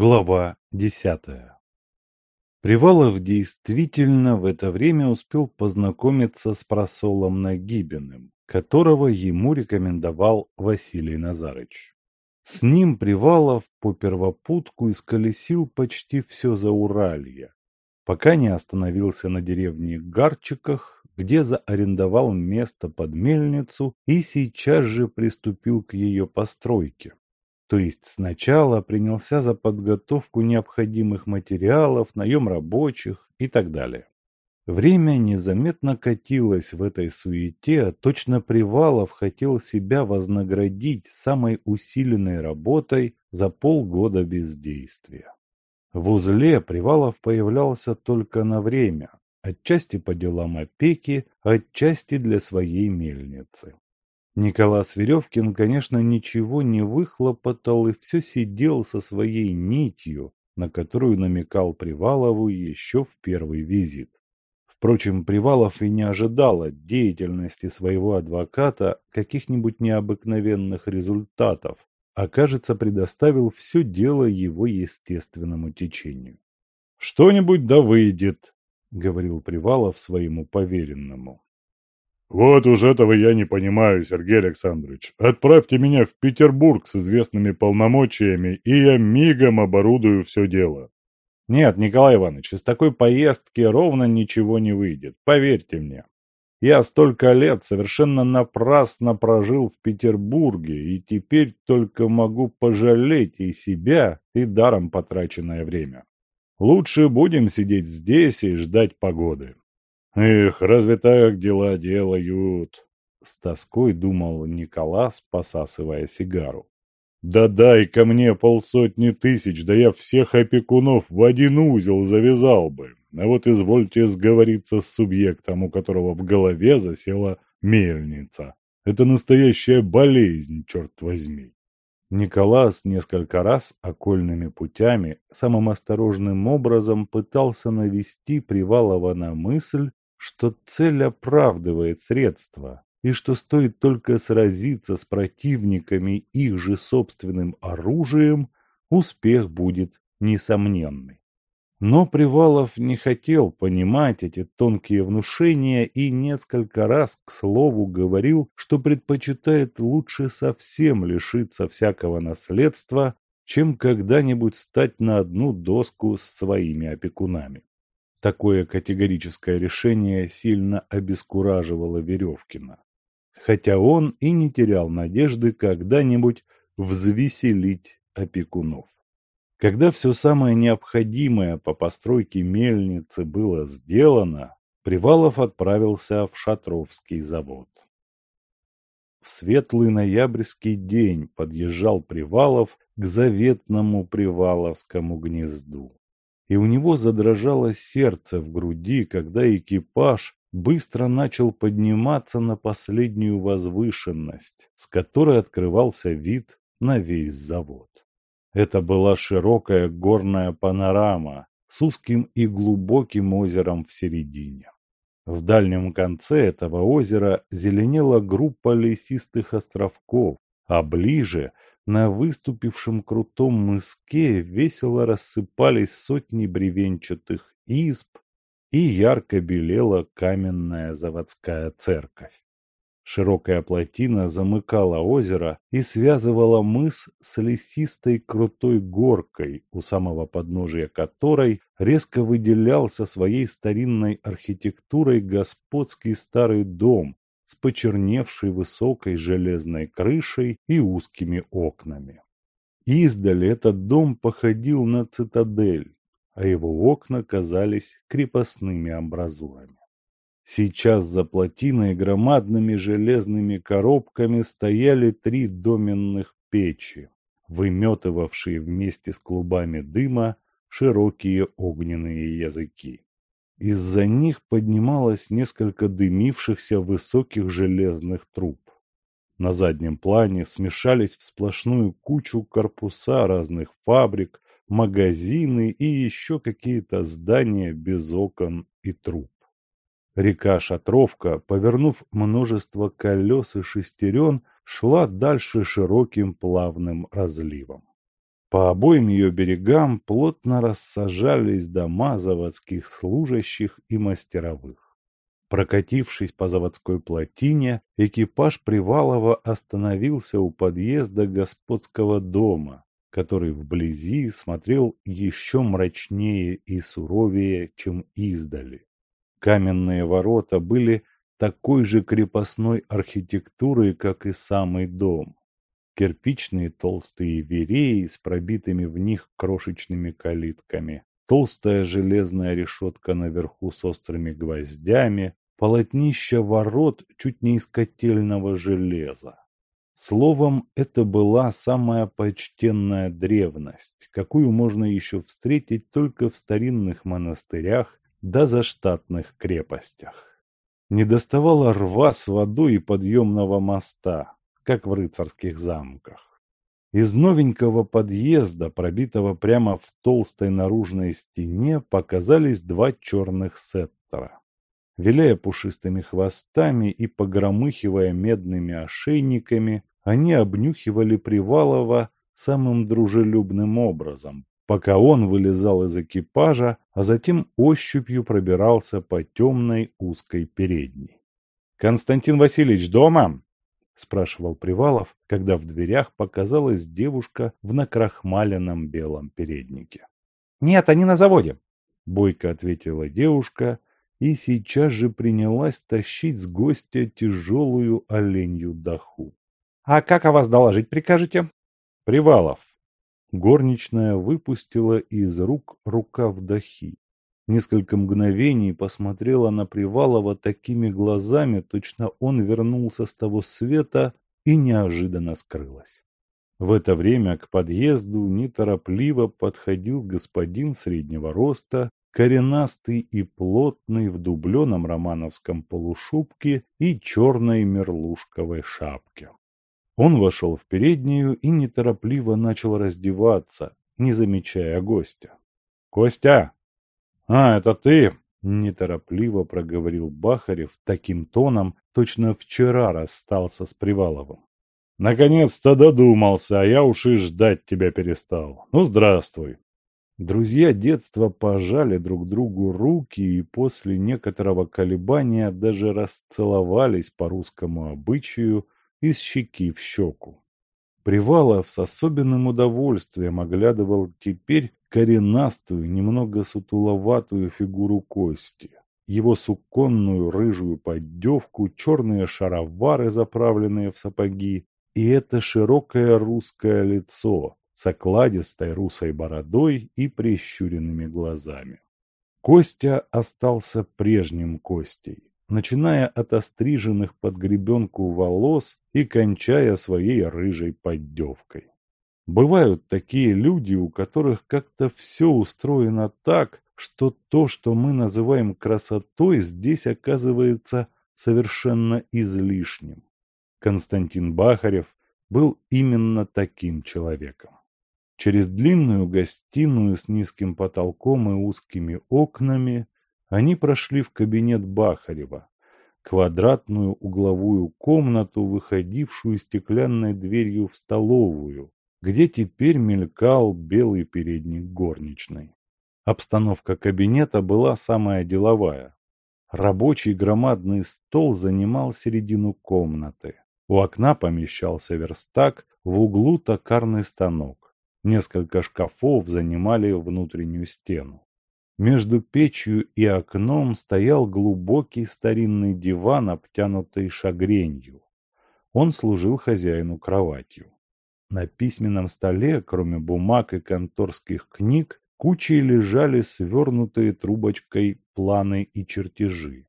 Глава десятая Привалов действительно в это время успел познакомиться с просолом Нагибиным, которого ему рекомендовал Василий Назарыч. С ним Привалов по первопутку исколесил почти все Зауралье, пока не остановился на деревне Гарчиках, где заарендовал место под мельницу и сейчас же приступил к ее постройке. То есть сначала принялся за подготовку необходимых материалов, наем рабочих и так далее. Время незаметно катилось в этой суете, а точно Привалов хотел себя вознаградить самой усиленной работой за полгода бездействия. В узле Привалов появлялся только на время, отчасти по делам опеки, отчасти для своей мельницы. Николас Веревкин, конечно, ничего не выхлопотал и все сидел со своей нитью, на которую намекал Привалову еще в первый визит. Впрочем, Привалов и не ожидал от деятельности своего адвоката каких-нибудь необыкновенных результатов, а, кажется, предоставил все дело его естественному течению. «Что-нибудь да выйдет», — говорил Привалов своему поверенному. «Вот уж этого я не понимаю, Сергей Александрович. Отправьте меня в Петербург с известными полномочиями, и я мигом оборудую все дело». «Нет, Николай Иванович, из такой поездки ровно ничего не выйдет, поверьте мне. Я столько лет совершенно напрасно прожил в Петербурге, и теперь только могу пожалеть и себя, и даром потраченное время. Лучше будем сидеть здесь и ждать погоды. Эх, разве так дела делают? С тоской думал Николас, посасывая сигару. Да дай ко мне полсотни тысяч, да я всех опекунов в один узел завязал бы. А вот извольте сговориться с субъектом, у которого в голове засела мельница. Это настоящая болезнь, черт возьми. Николас несколько раз окольными путями самым осторожным образом пытался навести Привалова на мысль, что цель оправдывает средства, и что стоит только сразиться с противниками их же собственным оружием, успех будет несомненный. Но Привалов не хотел понимать эти тонкие внушения и несколько раз, к слову, говорил, что предпочитает лучше совсем лишиться всякого наследства, чем когда-нибудь стать на одну доску с своими опекунами. Такое категорическое решение сильно обескураживало Веревкина. Хотя он и не терял надежды когда-нибудь взвеселить опекунов. Когда все самое необходимое по постройке мельницы было сделано, Привалов отправился в Шатровский завод. В светлый ноябрьский день подъезжал Привалов к заветному Приваловскому гнезду и у него задрожало сердце в груди, когда экипаж быстро начал подниматься на последнюю возвышенность, с которой открывался вид на весь завод. Это была широкая горная панорама с узким и глубоким озером в середине. В дальнем конце этого озера зеленела группа лесистых островков, а ближе на выступившем крутом мыске весело рассыпались сотни бревенчатых изб, и ярко белела каменная заводская церковь. Широкая плотина замыкала озеро и связывала мыс с лесистой крутой горкой, у самого подножия которой резко выделялся своей старинной архитектурой господский старый дом с почерневшей высокой железной крышей и узкими окнами. Издали этот дом походил на цитадель, а его окна казались крепостными амбразурами. Сейчас за плотиной громадными железными коробками стояли три доменных печи, выметывавшие вместе с клубами дыма широкие огненные языки. Из-за них поднималось несколько дымившихся высоких железных труб. На заднем плане смешались в сплошную кучу корпуса разных фабрик, магазины и еще какие-то здания без окон и труб. Река Шатровка, повернув множество колес и шестерен, шла дальше широким плавным разливом. По обоим ее берегам плотно рассажались дома заводских служащих и мастеровых. Прокатившись по заводской плотине, экипаж Привалова остановился у подъезда господского дома, который вблизи смотрел еще мрачнее и суровее, чем издали. Каменные ворота были такой же крепостной архитектуры, как и самый дом. Кирпичные толстые вереи с пробитыми в них крошечными калитками, толстая железная решетка наверху с острыми гвоздями, полотнища ворот чуть не из котельного железа. Словом, это была самая почтенная древность, какую можно еще встретить только в старинных монастырях да заштатных крепостях. Не доставало рва с водой и подъемного моста, как в рыцарских замках. Из новенького подъезда, пробитого прямо в толстой наружной стене, показались два черных сеттера. Виляя пушистыми хвостами и погромыхивая медными ошейниками, они обнюхивали Привалова самым дружелюбным образом, пока он вылезал из экипажа, а затем ощупью пробирался по темной узкой передней. «Константин Васильевич дома?» – спрашивал Привалов, когда в дверях показалась девушка в накрахмаленном белом переднике. «Нет, они на заводе», – бойко ответила девушка и сейчас же принялась тащить с гостя тяжелую оленью даху. «А как о вас доложить прикажете?» «Привалов, Горничная выпустила из рук рукав дахи. Несколько мгновений посмотрела на Привалова такими глазами, точно он вернулся с того света и неожиданно скрылась. В это время к подъезду неторопливо подходил господин среднего роста, коренастый и плотный в дубленом романовском полушубке и черной мерлушковой шапке. Он вошел в переднюю и неторопливо начал раздеваться, не замечая гостя. «Костя!» «А, это ты!» – неторопливо проговорил Бахарев таким тоном, точно вчера расстался с Приваловым. «Наконец-то додумался, а я уж и ждать тебя перестал. Ну, здравствуй!» Друзья детства пожали друг другу руки и после некоторого колебания даже расцеловались по русскому обычаю – из щеки в щеку. Привалов с особенным удовольствием оглядывал теперь коренастую, немного сутуловатую фигуру Кости, его суконную рыжую поддевку, черные шаровары, заправленные в сапоги, и это широкое русское лицо с окладистой русой бородой и прищуренными глазами. Костя остался прежним Костей, начиная от остриженных под гребенку волос и кончая своей рыжей поддевкой. Бывают такие люди, у которых как-то все устроено так, что то, что мы называем красотой, здесь оказывается совершенно излишним. Константин Бахарев был именно таким человеком. Через длинную гостиную с низким потолком и узкими окнами они прошли в кабинет Бахарева, квадратную угловую комнату, выходившую стеклянной дверью в столовую, где теперь мелькал белый передник горничной. Обстановка кабинета была самая деловая. Рабочий громадный стол занимал середину комнаты. У окна помещался верстак, в углу токарный станок. Несколько шкафов занимали внутреннюю стену. Между печью и окном стоял глубокий старинный диван, обтянутый шагренью. Он служил хозяину кроватью. На письменном столе, кроме бумаг и конторских книг, кучей лежали свернутые трубочкой планы и чертежи.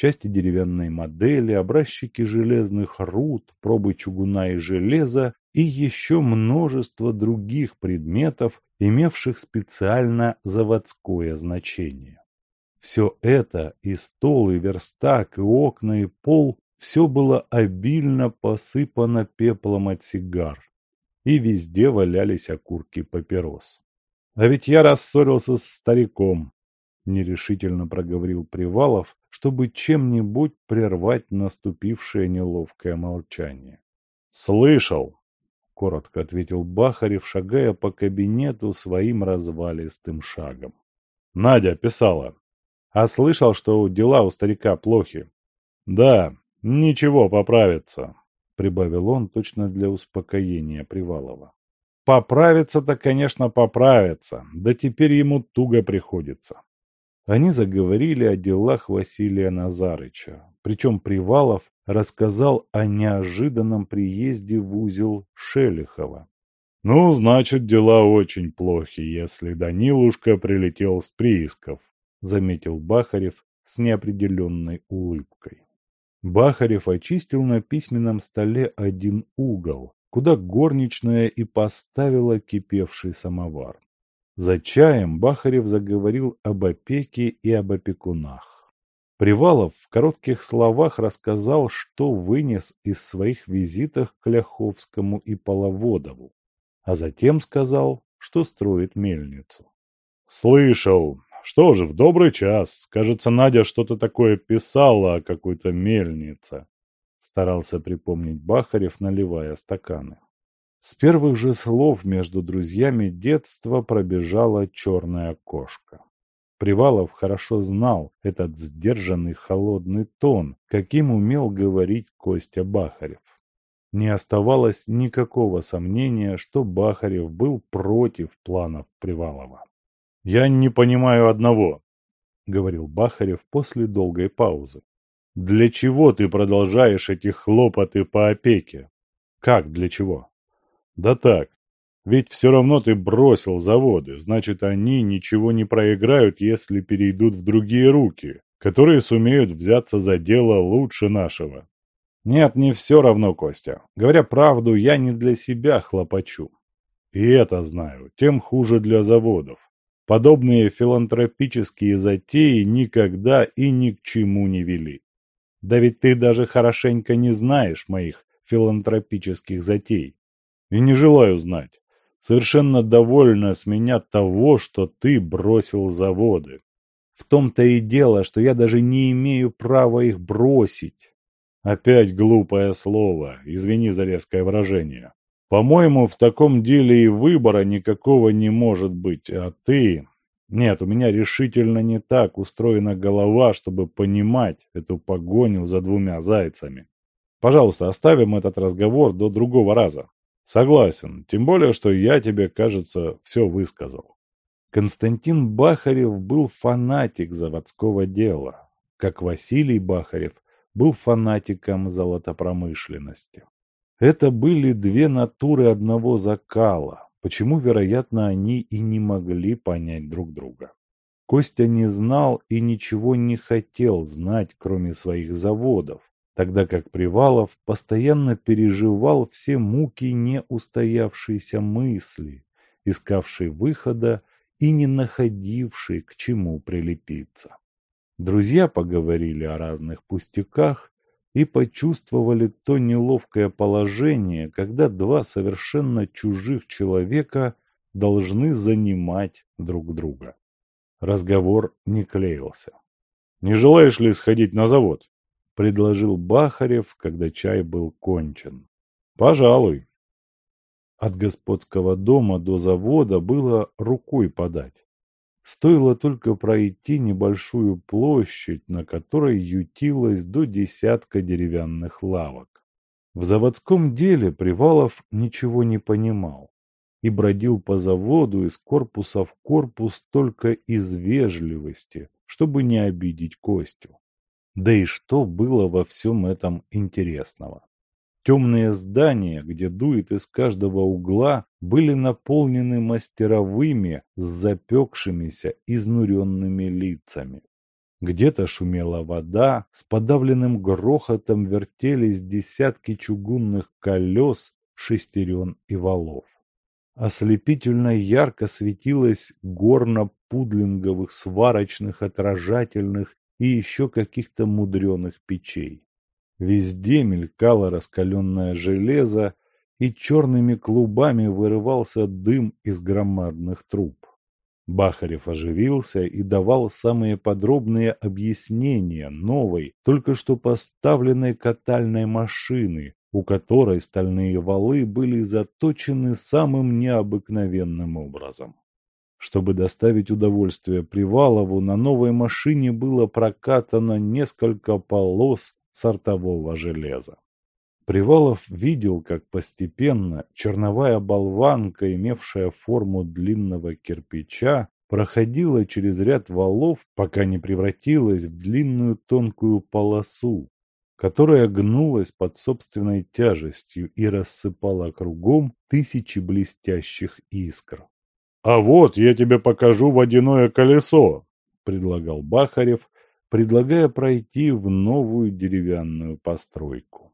Части деревянной модели, образчики железных руд, пробы чугуна и железа и еще множество других предметов, имевших специально заводское значение. Все это, и стол, и верстак, и окна, и пол, все было обильно посыпано пеплом от сигар, и везде валялись окурки папирос. А ведь я рассорился с стариком, нерешительно проговорил Привалов, чтобы чем-нибудь прервать наступившее неловкое молчание. Слышал, коротко ответил Бахарев, шагая по кабинету своим развалистым шагом. Надя писала. А слышал, что дела у старика плохи. Да, ничего, поправится, прибавил он точно для успокоения Привалова. Поправиться-то, конечно, поправится, да теперь ему туго приходится. Они заговорили о делах Василия Назарыча, причем Привалов рассказал о неожиданном приезде в узел Шелихова. «Ну, значит, дела очень плохи, если Данилушка прилетел с приисков», заметил Бахарев с неопределенной улыбкой. Бахарев очистил на письменном столе один угол, куда горничная и поставила кипевший самовар. За чаем Бахарев заговорил об опеке и об опекунах. Привалов в коротких словах рассказал, что вынес из своих визитов к Ляховскому и Половодову, а затем сказал, что строит мельницу. «Слышал. Что же, в добрый час. Кажется, Надя что-то такое писала о какой-то мельнице», старался припомнить Бахарев, наливая стаканы. С первых же слов между друзьями детства пробежала черная кошка. Привалов хорошо знал этот сдержанный холодный тон, каким умел говорить Костя Бахарев. Не оставалось никакого сомнения, что Бахарев был против планов Привалова. «Я не понимаю одного», — говорил Бахарев после долгой паузы. «Для чего ты продолжаешь эти хлопоты по опеке?» «Как для чего?» Да так. Ведь все равно ты бросил заводы, значит, они ничего не проиграют, если перейдут в другие руки, которые сумеют взяться за дело лучше нашего. Нет, не все равно, Костя. Говоря правду, я не для себя хлопочу. И это знаю, тем хуже для заводов. Подобные филантропические затеи никогда и ни к чему не вели. Да ведь ты даже хорошенько не знаешь моих филантропических затей. И не желаю знать. Совершенно довольна с меня того, что ты бросил заводы. В том-то и дело, что я даже не имею права их бросить. Опять глупое слово, извини за резкое выражение. По-моему, в таком деле и выбора никакого не может быть, а ты... Нет, у меня решительно не так устроена голова, чтобы понимать эту погоню за двумя зайцами. Пожалуйста, оставим этот разговор до другого раза. Согласен, тем более, что я тебе, кажется, все высказал. Константин Бахарев был фанатик заводского дела, как Василий Бахарев был фанатиком золотопромышленности. Это были две натуры одного закала, почему, вероятно, они и не могли понять друг друга. Костя не знал и ничего не хотел знать, кроме своих заводов, тогда как Привалов постоянно переживал все муки неустоявшейся мысли, искавшей выхода и не находившей к чему прилепиться. Друзья поговорили о разных пустяках и почувствовали то неловкое положение, когда два совершенно чужих человека должны занимать друг друга. Разговор не клеился. «Не желаешь ли сходить на завод?» Предложил Бахарев, когда чай был кончен. Пожалуй. От господского дома до завода было рукой подать. Стоило только пройти небольшую площадь, на которой ютилось до десятка деревянных лавок. В заводском деле Привалов ничего не понимал и бродил по заводу из корпуса в корпус только из вежливости, чтобы не обидеть Костю. Да и что было во всем этом интересного? Темные здания, где дует из каждого угла, были наполнены мастеровыми с запекшимися, изнуренными лицами. Где-то шумела вода, с подавленным грохотом вертелись десятки чугунных колес, шестерен и валов. Ослепительно ярко светилось горно пудлинговых сварочных отражательных и еще каких-то мудреных печей. Везде мелькало раскаленное железо, и черными клубами вырывался дым из громадных труб. Бахарев оживился и давал самые подробные объяснения новой, только что поставленной катальной машины, у которой стальные валы были заточены самым необыкновенным образом. Чтобы доставить удовольствие Привалову, на новой машине было прокатано несколько полос сортового железа. Привалов видел, как постепенно черновая болванка, имевшая форму длинного кирпича, проходила через ряд валов, пока не превратилась в длинную тонкую полосу, которая гнулась под собственной тяжестью и рассыпала кругом тысячи блестящих искр. «А вот я тебе покажу водяное колесо», — предлагал Бахарев, предлагая пройти в новую деревянную постройку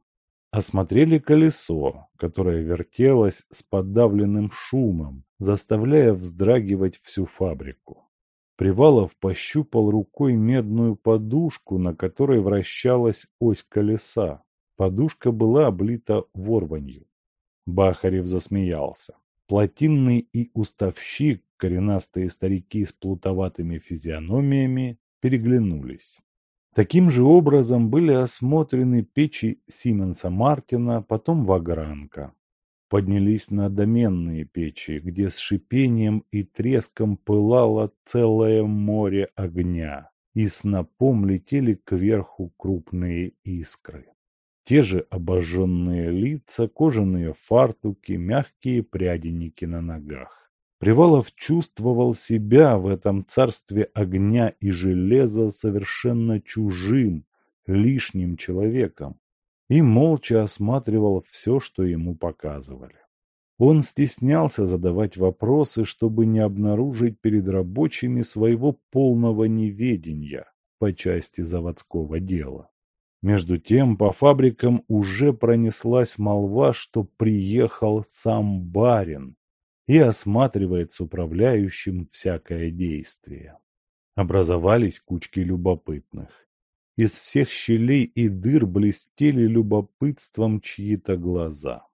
осмотрели колесо, которое вертелось с подавленным шумом, заставляя вздрагивать всю фабрику. Привалов пощупал рукой медную подушку, на которой вращалась ось колеса. Подушка была облита ворванью. Бахарев засмеялся. Плотинный и уставщик, коренастые старики с плутоватыми физиономиями, переглянулись. Таким же образом были осмотрены печи Сименса Мартина, потом Вагранка. Поднялись на доменные печи, где с шипением и треском пылало целое море огня, и снопом летели кверху крупные искры. Те же обожженные лица, кожаные фартуки, мягкие пряденики на ногах. Привалов чувствовал себя в этом царстве огня и железа совершенно чужим, лишним человеком и молча осматривал все, что ему показывали. Он стеснялся задавать вопросы, чтобы не обнаружить перед рабочими своего полного неведения по части заводского дела. Между тем по фабрикам уже пронеслась молва, что приехал сам барин, и осматривает с управляющим всякое действие. Образовались кучки любопытных. Из всех щелей и дыр блестели любопытством чьи-то глаза.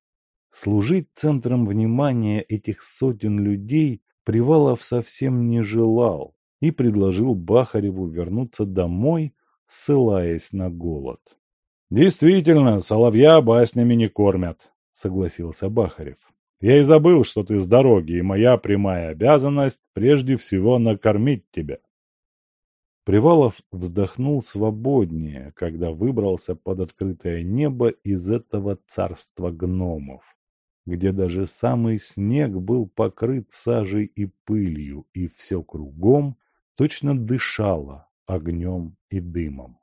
Служить центром внимания этих сотен людей Привалов совсем не желал и предложил Бахареву вернуться домой, ссылаясь на голод. «Действительно, соловья баснями не кормят», — согласился Бахарев. Я и забыл, что ты с дороги, и моя прямая обязанность прежде всего накормить тебя. Привалов вздохнул свободнее, когда выбрался под открытое небо из этого царства гномов, где даже самый снег был покрыт сажей и пылью, и все кругом точно дышало огнем и дымом.